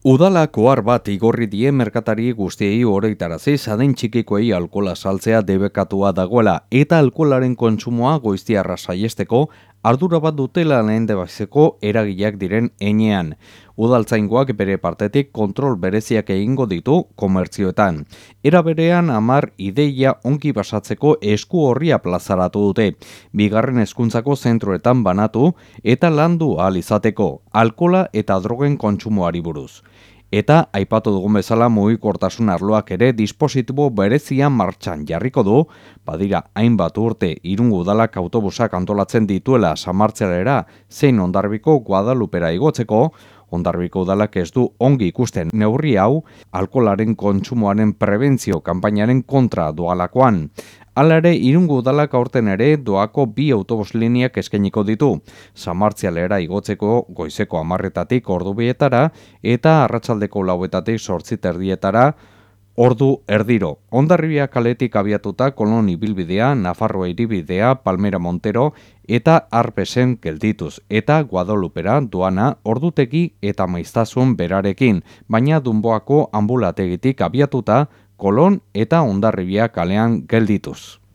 Udalak ohar bat igorri die merkatari guztiei oroitarazi zaden txikikoei alkola saltzea debekatua dagoela eta alkolaren kontsumoa goiztiarra saiesteko ardura bat dutela lehen debazeko eragileak diren enean. Udaltzaingoak bere partetik kontrol bereziak egingo ditu komertzioetan. Era berean amar ideia onki basatzeko esku horria plazaratu dute. Bigarren hezkuntzako zentroetan banatu eta landu ahal izateko alkola eta drogen kontsumoari buruz. Eta aipatu dugun bezala mugikortasun arloak ere dispositibo berezian martxan jarriko du, badira hainbat urte irungu udalak autobusak antolatzen dituela samartzelera zein ondarbiko guadalupera igotzeko, ondarbiko udalak ez du ongi ikusten neurri hau alkolaren kontsumoaren prebentzio kanpainaren kontra doalakoan. Hala ere, irungo udalak aurten ere doako bi autobus liniak eskainiko ditu. Samartzialera igotzeko goizeko amarretatik ordu bietara eta arratsaldeko lauetatik sortzit erdietara ordu erdiro. Ondarribia kaletik abiatuta kolon ibilbidea, Nafarroa iribidea, Palmera Montero eta Arpesen geldituz. Eta Guadalupera duana ordutegi eta maiztasun berarekin, baina dunboako ambulategitik abiatuta kolon eta ondarribia kalean geldituz.